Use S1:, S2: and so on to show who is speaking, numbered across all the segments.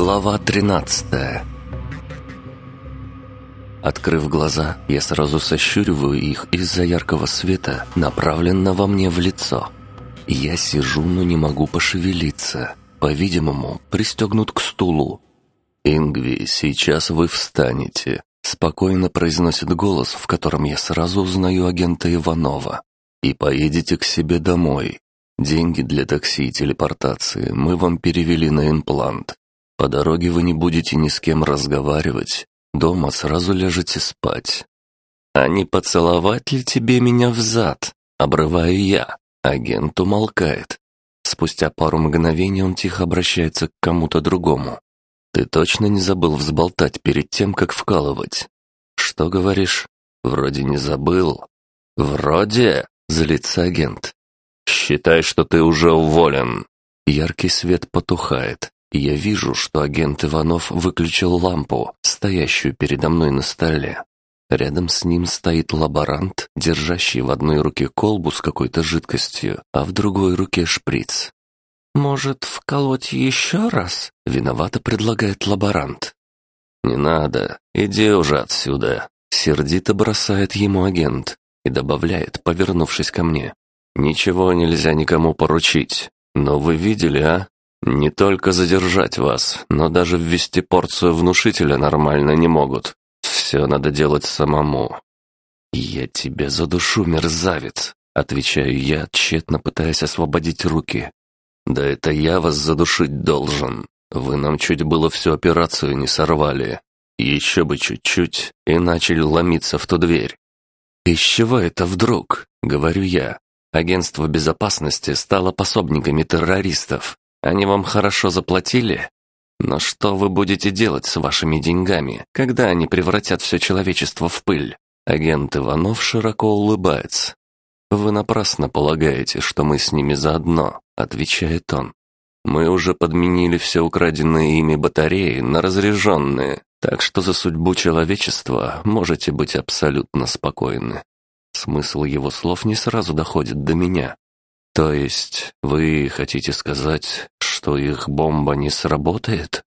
S1: Глава 13 Открыв глаза, я сразу сощуриваю их из-за яркого света, направленного мне в лицо. Я сижу, но не могу пошевелиться. По-видимому, пристегнут к стулу. «Ингви, сейчас вы встанете», — спокойно произносит голос, в котором я сразу узнаю агента Иванова. «И поедете к себе домой. Деньги для такси и телепортации мы вам перевели на имплант. По дороге вы не будете ни с кем разговаривать. Дома сразу ляжете спать. А не поцеловать ли тебе меня в зад? Обрываю я. Агент умолкает. Спустя пару мгновений он тихо обращается к кому-то другому. «Ты точно не забыл взболтать перед тем, как вкалывать?» «Что говоришь?» «Вроде не забыл». «Вроде?» — злится агент. «Считай, что ты уже уволен». Яркий свет потухает, я вижу, что агент Иванов выключил лампу, стоящую передо мной на столе. Рядом с ним стоит лаборант, держащий в одной руке колбу с какой-то жидкостью, а в другой руке шприц. «Может, вколоть еще раз?» — виновато предлагает лаборант. «Не надо, иди уже отсюда», — сердито бросает ему агент и добавляет, повернувшись ко мне. «Ничего нельзя никому поручить, но вы видели, а? Не только задержать вас, но даже ввести порцию внушителя нормально не могут. Все надо делать самому». «Я тебя задушу, мерзавец», — отвечаю я, тщетно пытаясь освободить руки. «Да это я вас задушить должен. Вы нам чуть было всю операцию не сорвали. Еще бы чуть-чуть, и начали ломиться в ту дверь». «Из чего это вдруг?» — говорю я. Агентство безопасности стало пособниками террористов. Они вам хорошо заплатили? Но что вы будете делать с вашими деньгами, когда они превратят все человечество в пыль? Агент Иванов широко улыбается. «Вы напрасно полагаете, что мы с ними заодно», — отвечает он. «Мы уже подменили все украденные ими батареи на разряженные, так что за судьбу человечества можете быть абсолютно спокойны». Смысл его слов не сразу доходит до меня. «То есть вы хотите сказать, что их бомба не сработает?»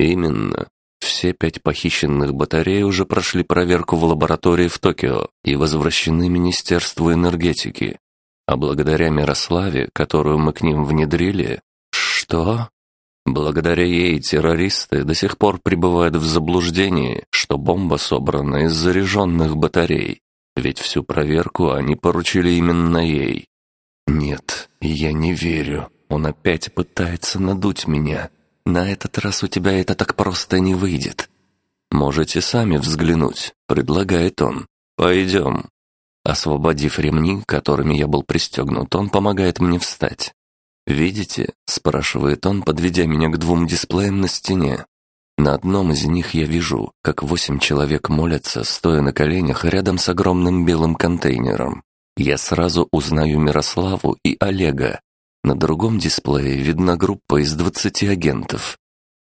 S1: «Именно. Все пять похищенных батарей уже прошли проверку в лаборатории в Токио и возвращены Министерству энергетики. А благодаря Мирославе, которую мы к ним внедрили... Что? Благодаря ей террористы до сих пор пребывают в заблуждении, что бомба собрана из заряженных батарей. Ведь всю проверку они поручили именно ей. «Нет, я не верю. Он опять пытается надуть меня. На этот раз у тебя это так просто не выйдет. Можете сами взглянуть», — предлагает он. «Пойдем». Освободив ремни, которыми я был пристегнут, он помогает мне встать. «Видите?» — спрашивает он, подведя меня к двум дисплеям на стене. На одном из них я вижу, как восемь человек молятся, стоя на коленях рядом с огромным белым контейнером. Я сразу узнаю Мирославу и Олега. На другом дисплее видна группа из 20 агентов.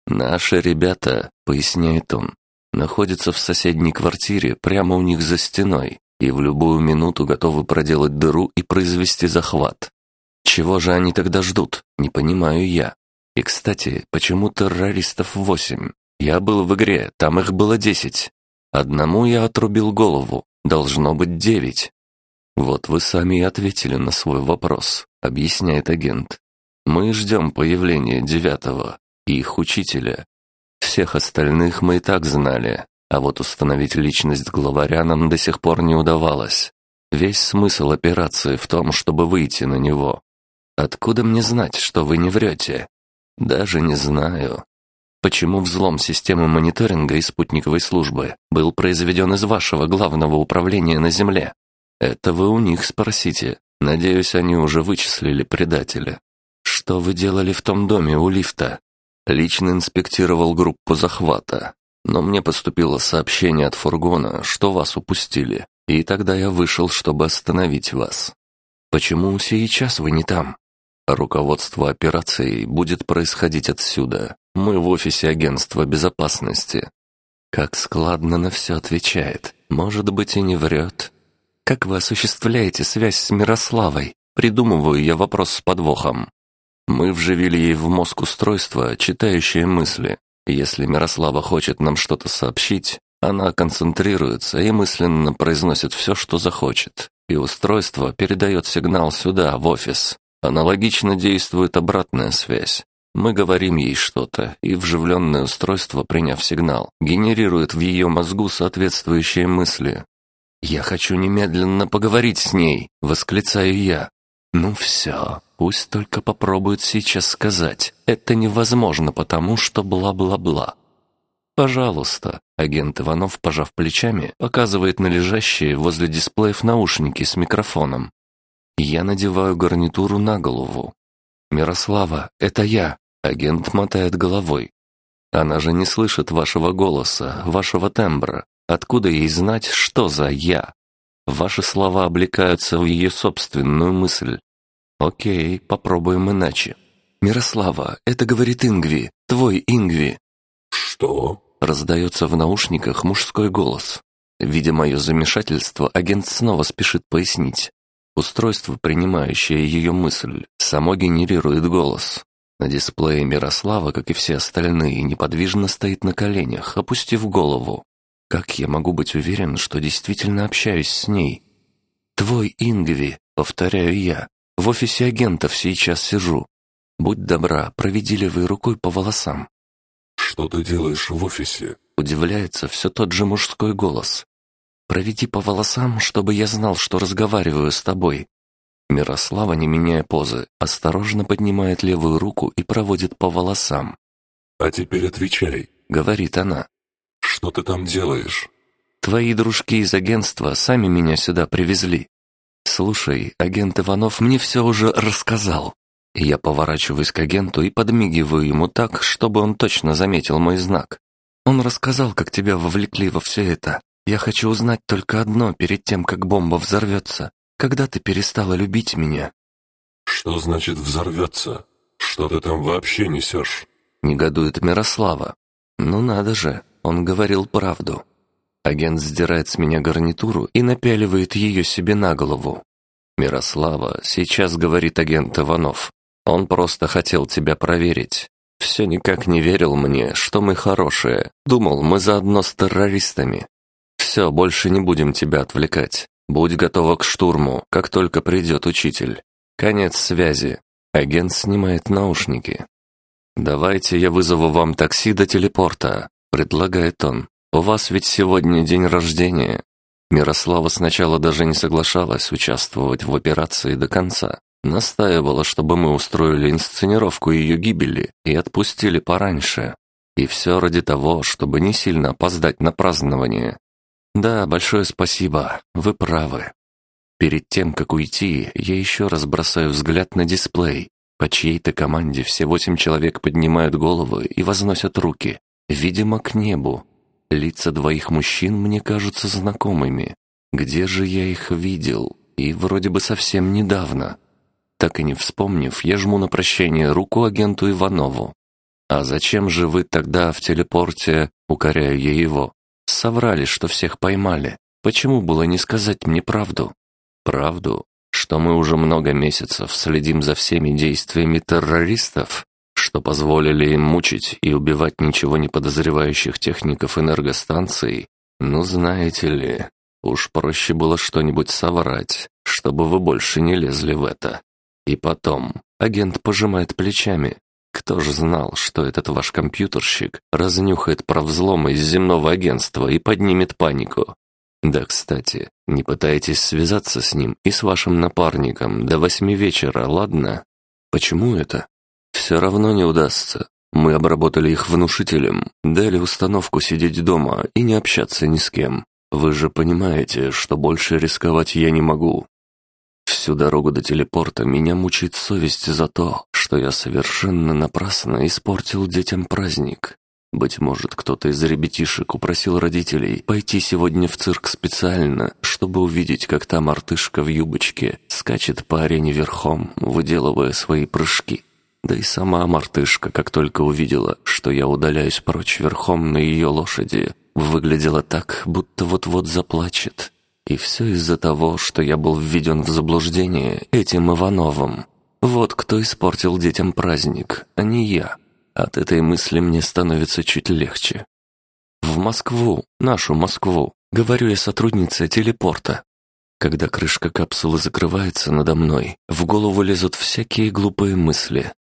S1: «Наши ребята», — поясняет он, — находятся в соседней квартире прямо у них за стеной и в любую минуту готовы проделать дыру и произвести захват. Чего же они тогда ждут, не понимаю я. И, кстати, почему террористов восемь? Я был в игре, там их было десять. Одному я отрубил голову, должно быть девять. «Вот вы сами и ответили на свой вопрос», — объясняет агент. «Мы ждем появления девятого и их учителя. Всех остальных мы и так знали, а вот установить личность главаря нам до сих пор не удавалось. Весь смысл операции в том, чтобы выйти на него. Откуда мне знать, что вы не врете? Даже не знаю. Почему взлом системы мониторинга и спутниковой службы был произведен из вашего главного управления на Земле? Это вы у них спросите. Надеюсь, они уже вычислили предателя. Что вы делали в том доме у лифта? Лично инспектировал группу захвата. Но мне поступило сообщение от фургона, что вас упустили. И тогда я вышел, чтобы остановить вас. Почему сейчас вы не там? Руководство операцией будет происходить отсюда. Мы в офисе агентства безопасности. Как складно на все отвечает. Может быть и не врет. Как вы осуществляете связь с Мирославой? Придумываю я вопрос с подвохом. Мы вживили ей в мозг устройство, читающее мысли. Если Мирослава хочет нам что-то сообщить, она концентрируется и мысленно произносит все, что захочет, и устройство передает сигнал сюда, в офис. Аналогично действует обратная связь. Мы говорим ей что-то, и вживленное устройство, приняв сигнал, генерирует в ее мозгу соответствующие мысли. «Я хочу немедленно поговорить с ней», — восклицаю я. «Ну все, пусть только попробует сейчас сказать. Это невозможно, потому что бла-бла-бла». «Пожалуйста», — агент Иванов, пожав плечами, показывает на лежащие возле дисплеев наушники с микрофоном. Я надеваю гарнитуру на голову. «Мирослава, это я», — агент мотает головой. «Она же не слышит вашего голоса, вашего тембра. Откуда ей знать, что за «я»?» Ваши слова облекаются в ее собственную мысль. Окей, попробуем иначе. «Мирослава, это говорит Ингви, твой Ингви».
S2: «Что?»
S1: Раздается в наушниках мужской голос. Видя мое замешательство, агент снова спешит пояснить. Устройство, принимающее ее мысль, само генерирует голос. На дисплее Мирослава, как и все остальные, неподвижно стоит на коленях, опустив голову. Как я могу быть уверен, что действительно общаюсь с ней? «Твой Ингви», — повторяю я, — «в офисе агентов сейчас сижу. Будь добра, проведи левой рукой по волосам.
S2: «Что ты делаешь в офисе?»
S1: Удивляется все тот же мужской голос. «Проведи по волосам, чтобы я знал, что разговариваю с тобой». Мирослава, не меняя позы, осторожно поднимает левую руку и проводит по волосам.
S2: «А теперь отвечай», —
S1: говорит она.
S2: «Что ты там делаешь?»
S1: «Твои дружки из агентства сами меня сюда привезли. Слушай, агент Иванов мне все уже рассказал. Я поворачиваюсь к агенту и подмигиваю ему так, чтобы он точно заметил мой знак. Он рассказал, как тебя вовлекли во все это. Я хочу узнать только одно перед тем, как бомба взорвется. Когда ты перестала любить меня?»
S2: «Что значит взорвется? Что ты там вообще несешь?»
S1: Негодует Мирослава. «Ну надо же, он говорил правду». Агент сдирает с меня гарнитуру и напяливает ее себе на голову. «Мирослава, сейчас говорит агент Иванов. Он просто хотел тебя проверить. Все никак не верил мне, что мы хорошие. Думал, мы заодно с террористами. Все, больше не будем тебя отвлекать. Будь готова к штурму, как только придет учитель. Конец связи. Агент снимает наушники. «Давайте я вызову вам такси до телепорта», — предлагает он. «У вас ведь сегодня день рождения». Мирослава сначала даже не соглашалась участвовать в операции до конца. Настаивала, чтобы мы устроили инсценировку ее гибели и отпустили пораньше. И все ради того, чтобы не сильно опоздать на празднование. Да, большое спасибо, вы правы. Перед тем, как уйти, я еще раз бросаю взгляд на дисплей. По чьей-то команде все восемь человек поднимают головы и возносят руки, видимо, к небу. Лица двоих мужчин мне кажутся знакомыми. Где же я их видел? И вроде бы совсем недавно. Так и не вспомнив, я жму на прощание руку агенту Иванову. «А зачем же вы тогда в телепорте?» — укоряю я его. «Соврали, что всех поймали. Почему было не сказать мне правду?» «Правду? Что мы уже много месяцев следим за всеми действиями террористов? Что позволили им мучить и убивать ничего не подозревающих техников энергостанций? Ну, знаете ли, уж проще было что-нибудь соврать, чтобы вы больше не лезли в это. И потом, агент пожимает плечами. Кто же знал, что этот ваш компьютерщик разнюхает про взломы из земного агентства и поднимет панику? Да, кстати, не пытайтесь связаться с ним и с вашим напарником до восьми вечера, ладно? Почему это? Все равно не удастся. Мы обработали их внушителем, дали установку сидеть дома и не общаться ни с кем. Вы же понимаете, что больше рисковать я не могу. Всю дорогу до телепорта меня мучает совесть за то, что я совершенно напрасно испортил детям праздник. Быть может, кто-то из ребятишек упросил родителей пойти сегодня в цирк специально, чтобы увидеть, как та мартышка в юбочке скачет по арене верхом, выделывая свои прыжки. Да и сама мартышка, как только увидела, что я удаляюсь прочь верхом на ее лошади, выглядела так, будто вот-вот заплачет. И все из-за того, что я был введен в заблуждение этим Ивановым. Вот кто испортил детям праздник, а не я. От этой мысли мне становится чуть легче. В Москву, нашу Москву, говорю я сотруднице телепорта. Когда крышка капсулы закрывается надо мной, в голову лезут всякие глупые мысли.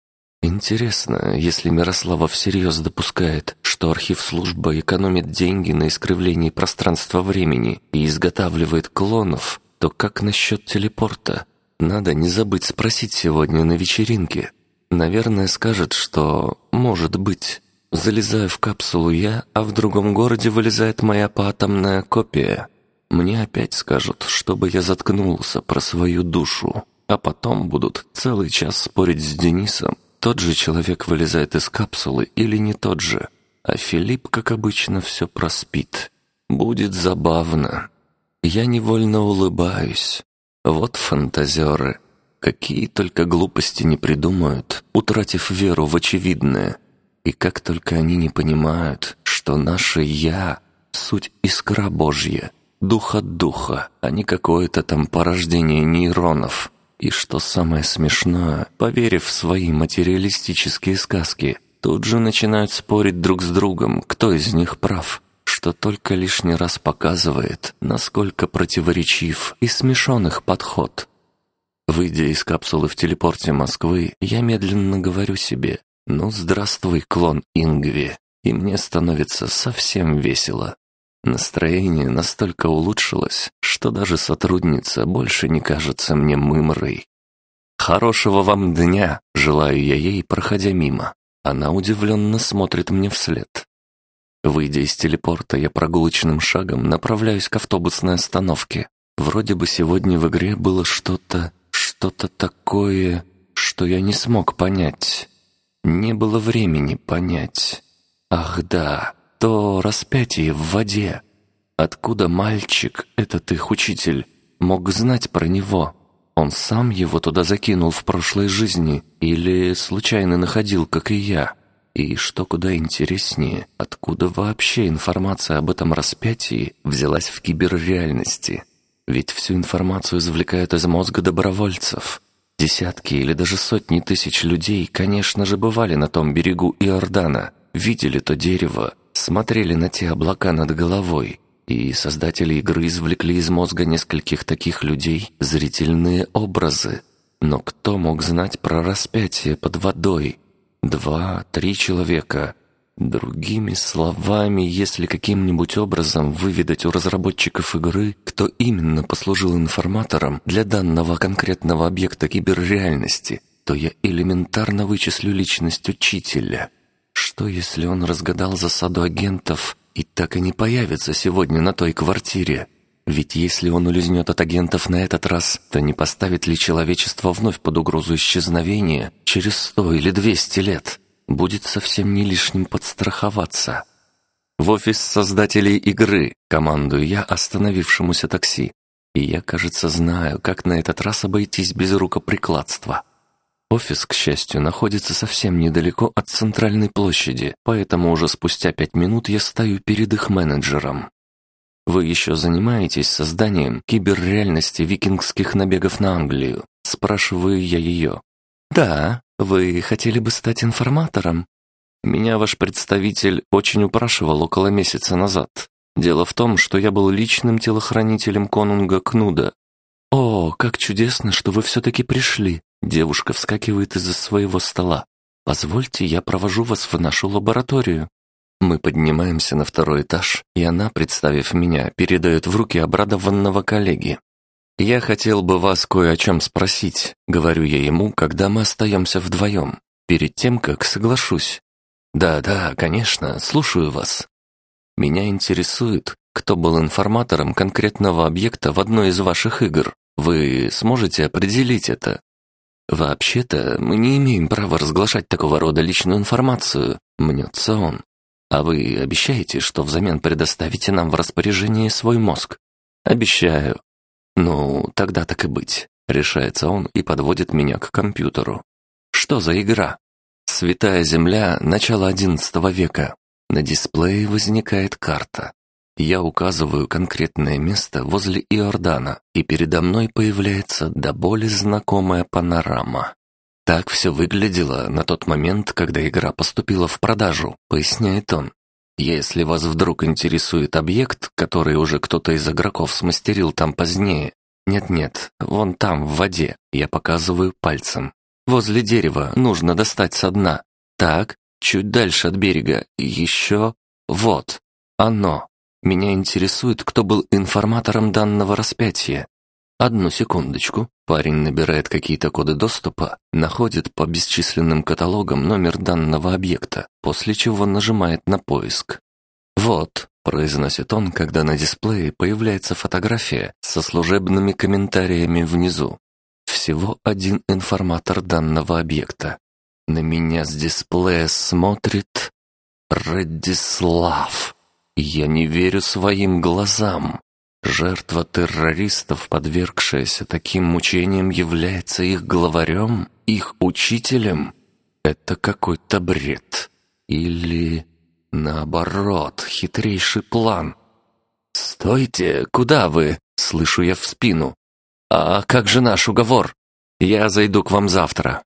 S1: Интересно, если Мирослава всерьез допускает, что архив службы экономит деньги на искривлении пространства-времени и изготавливает клонов, то как насчет телепорта? Надо не забыть спросить сегодня на вечеринке. Наверное, скажет, что «может быть». Залезаю в капсулу я, а в другом городе вылезает моя поатомная копия. Мне опять скажут, чтобы я заткнулся про свою душу. А потом будут целый час спорить с Денисом, тот же человек вылезает из капсулы или не тот же. А Филипп, как обычно, все проспит. Будет забавно. Я невольно улыбаюсь. Вот фантазеры. Какие только глупости не придумают, утратив веру в очевидное. И как только они не понимают, что наше «я» — суть искра Божья, дух от духа, а не какое-то там порождение нейронов. И что самое смешное, поверив в свои материалистические сказки, тут же начинают спорить друг с другом, кто из них прав, что только лишний раз показывает, насколько противоречив и смешон их подход. Выйдя из капсулы в телепорте Москвы, я медленно говорю себе «Ну, здравствуй, клон Ингви!» И мне становится совсем весело. Настроение настолько улучшилось, что даже сотрудница больше не кажется мне мымрой. «Хорошего вам дня!» — желаю я ей, проходя мимо. Она удивленно смотрит мне вслед. Выйдя из телепорта, я прогулочным шагом направляюсь к автобусной остановке. Вроде бы сегодня в игре было что-то, что-то такое, что я не смог понять. Не было времени понять. Ах да, то распятие в воде. Откуда мальчик, этот их учитель, мог знать про него? Он сам его туда закинул в прошлой жизни или случайно находил, как и я? И что куда интереснее, откуда вообще информация об этом распятии взялась в киберреальности? Ведь всю информацию извлекают из мозга добровольцев. Десятки или даже сотни тысяч людей, конечно же, бывали на том берегу Иордана, видели то дерево, смотрели на те облака над головой, и создатели игры извлекли из мозга нескольких таких людей зрительные образы. Но кто мог знать про распятие под водой? Два, три человека. Другими словами, если каким-нибудь образом выведать у разработчиков игры, кто именно послужил информатором для данного конкретного объекта киберреальности, то я элементарно вычислю личность учителя. Что, если он разгадал засаду агентов и так и не появится сегодня на той квартире? Ведь если он улизнет от агентов на этот раз, то не поставит ли человечество вновь под угрозу исчезновения через сто или двести лет? будет совсем не лишним подстраховаться. В офис создателей игры командую я остановившемуся такси. И я, кажется, знаю, как на этот раз обойтись без рукоприкладства. Офис, к счастью, находится совсем недалеко от центральной площади, поэтому уже спустя пять минут я стою перед их менеджером. «Вы еще занимаетесь созданием киберреальности викингских набегов на Англию?» Спрашиваю я ее. «Да, вы хотели бы стать информатором?» «Меня ваш представитель очень упрашивал около месяца назад. Дело в том, что я был личным телохранителем конунга Кнуда. О, как чудесно, что вы все-таки пришли!» Девушка вскакивает из-за своего стола. «Позвольте, я провожу вас в нашу лабораторию». Мы поднимаемся на второй этаж, и она, представив меня, передает в руки обрадованного коллеги. «Я хотел бы вас кое о чем спросить», — говорю я ему, когда мы остаемся вдвоем, перед тем, как соглашусь. «Да-да, конечно, слушаю вас». Меня интересует, кто был информатором конкретного объекта в одной из ваших игр. Вы сможете определить это? Вообще-то, мы не имеем права разглашать такого рода личную информацию, мнется он. А вы обещаете, что взамен предоставите нам в распоряжение свой мозг? Обещаю, «Ну, тогда так и быть», — решается он и подводит меня к компьютеру. «Что за игра?» «Святая Земля, начало XI века». На дисплее возникает карта. Я указываю конкретное место возле Иордана, и передо мной появляется до боли знакомая панорама. Так все выглядело на тот момент, когда игра поступила в продажу, поясняет он. Если вас вдруг интересует объект, который уже кто-то из игроков смастерил там позднее, нет-нет, вон там, в воде, я показываю пальцем. Возле дерева нужно достать со дна. Так, чуть дальше от берега, еще... Вот, оно. Меня интересует, кто был информатором данного распятия. Одну секундочку. Парень набирает какие-то коды доступа, находит по бесчисленным каталогам номер данного объекта, после чего нажимает на поиск. «Вот», — произносит он, когда на дисплее появляется фотография со служебными комментариями внизу. Всего один информатор данного объекта. На меня с дисплея смотрит Радислав. Я не верю своим глазам. Жертва террористов, подвергшаяся таким мучениям, является их главарем, их учителем? Это какой-то бред. Или, наоборот, хитрейший план. «Стойте! Куда вы?» — слышу я в спину. «А как же наш уговор? Я зайду к вам завтра».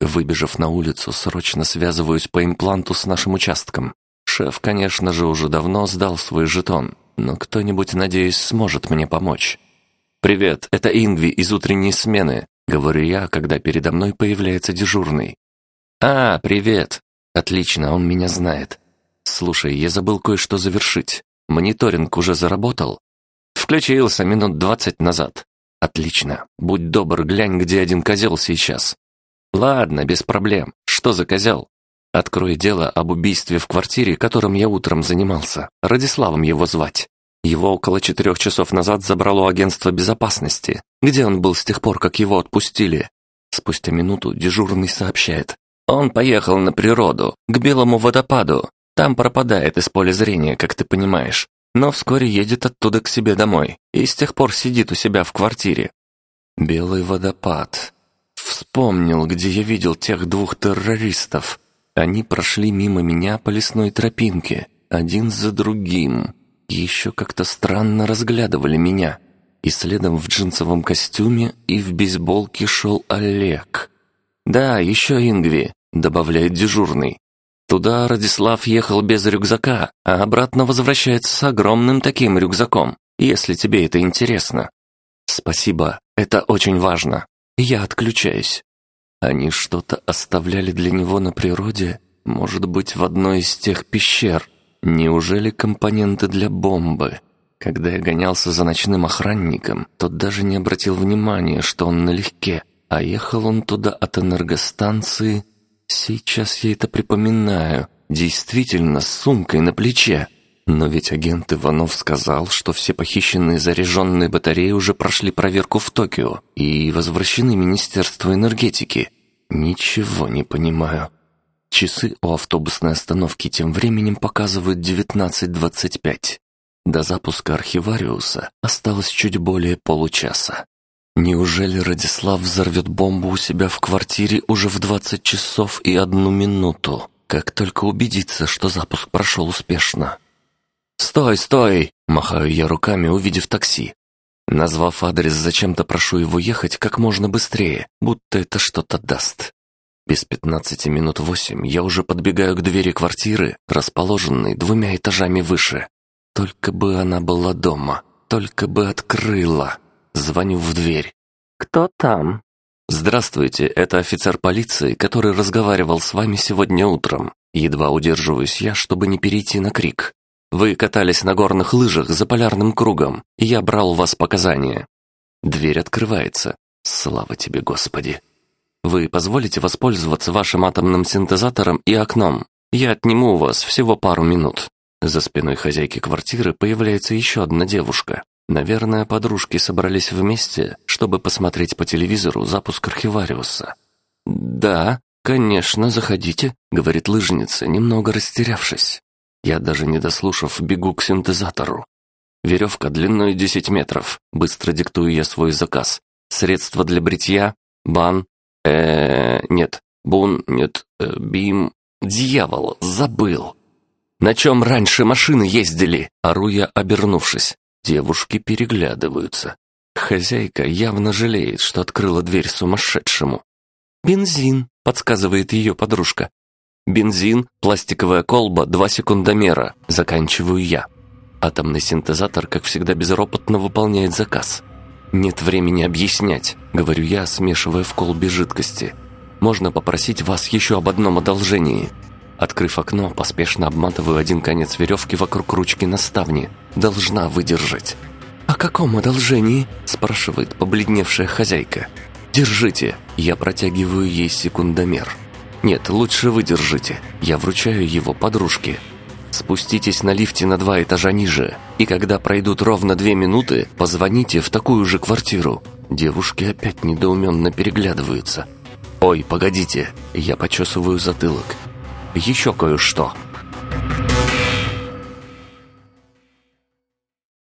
S1: Выбежав на улицу, срочно связываюсь по импланту с нашим участком. Шеф, конечно же, уже давно сдал свой жетон, но кто-нибудь, надеюсь, сможет мне помочь. «Привет, это Ингви из утренней смены», — говорю я, когда передо мной появляется дежурный. «А, привет. Отлично, он меня знает. Слушай, я забыл кое-что завершить. Мониторинг уже заработал?» «Включился минут двадцать назад». «Отлично. Будь добр, глянь, где один козел сейчас». «Ладно, без проблем. Что за козел?» Открой дело об убийстве в квартире, которым я утром занимался. Радиславом его звать. Его около четырех часов назад забрало агентство безопасности. Где он был с тех пор, как его отпустили? Спустя минуту дежурный сообщает. Он поехал на природу, к Белому водопаду. Там пропадает из поля зрения, как ты понимаешь. Но вскоре едет оттуда к себе домой и с тех пор сидит у себя в квартире. Белый водопад. Вспомнил, где я видел тех двух террористов. Они прошли мимо меня по лесной тропинке, один за другим. Еще как-то странно разглядывали меня. И следом в джинсовом костюме и в бейсболке шел Олег. «Да, еще Ингви», — добавляет дежурный. Туда Радислав ехал без рюкзака, а обратно возвращается с огромным таким рюкзаком, если тебе это интересно. Спасибо, это очень важно. Я отключаюсь. Они что-то оставляли для него на природе, может быть, в одной из тех пещер. Неужели компоненты для бомбы? Когда я гонялся за ночным охранником, тот даже не обратил внимания, что он налегке, а ехал он туда от энергостанции. Сейчас я это припоминаю. Действительно, с сумкой на плече. Но ведь агент Иванов сказал, что все похищенные заряженные батареи уже прошли проверку в Токио и возвращены Министерству энергетики. Ничего не понимаю. Часы у автобусной остановки тем временем показывают 19.25. До запуска архивариуса осталось чуть более получаса. Неужели Радислав взорвет бомбу у себя в квартире уже в 20 часов и одну минуту, как только убедится, что запуск прошел успешно? «Стой, стой!» – махаю я руками, увидев такси. Назвав адрес, зачем-то прошу его ехать как можно быстрее, будто это что-то даст. Без пятнадцати минут восемь я уже подбегаю к двери квартиры, расположенной двумя этажами выше. Только бы она была дома, только бы открыла. Звоню в дверь. «Кто там?» «Здравствуйте, это офицер полиции, который разговаривал с вами сегодня утром. Едва удерживаюсь я, чтобы не перейти на крик. Вы катались на горных лыжах за полярным кругом, и я брал у вас показания. Дверь открывается. Слава тебе, Господи. Вы позволите воспользоваться вашим атомным синтезатором и окном? Я отниму у вас всего пару минут. За спиной хозяйки квартиры появляется еще одна девушка. Наверное, подружки собрались вместе, чтобы посмотреть по телевизору запуск архивариуса. «Да, конечно, заходите», — говорит лыжница, немного растерявшись. Я даже не дослушав, бегу к синтезатору. Веревка длиной 10 метров. Быстро диктую я свой заказ. Средства для бритья, бан, э, нет, бун, нет, э, бим. Дьявол, забыл. На чем раньше машины ездили? Ору я, обернувшись. Девушки переглядываются. Хозяйка явно жалеет, что открыла дверь сумасшедшему. «Бензин», — подсказывает ее подружка. «Бензин, пластиковая колба, два секундомера», — заканчиваю я. Атомный синтезатор, как всегда, безропотно выполняет заказ. «Нет времени объяснять», — говорю я, смешивая в колбе жидкости. «Можно попросить вас еще об одном одолжении?» Открыв окно, поспешно обматываю один конец веревки вокруг ручки на ставне. Должна выдержать. «О каком одолжении?» – спрашивает побледневшая хозяйка. «Держите!» – я протягиваю ей секундомер. «Нет, лучше вы держите. Я вручаю его подружке. Спуститесь на лифте на два этажа ниже, и когда пройдут ровно две минуты, позвоните в такую же квартиру». Девушки опять недоуменно переглядываются. «Ой, погодите!» – я почесываю затылок. «Еще кое-что!»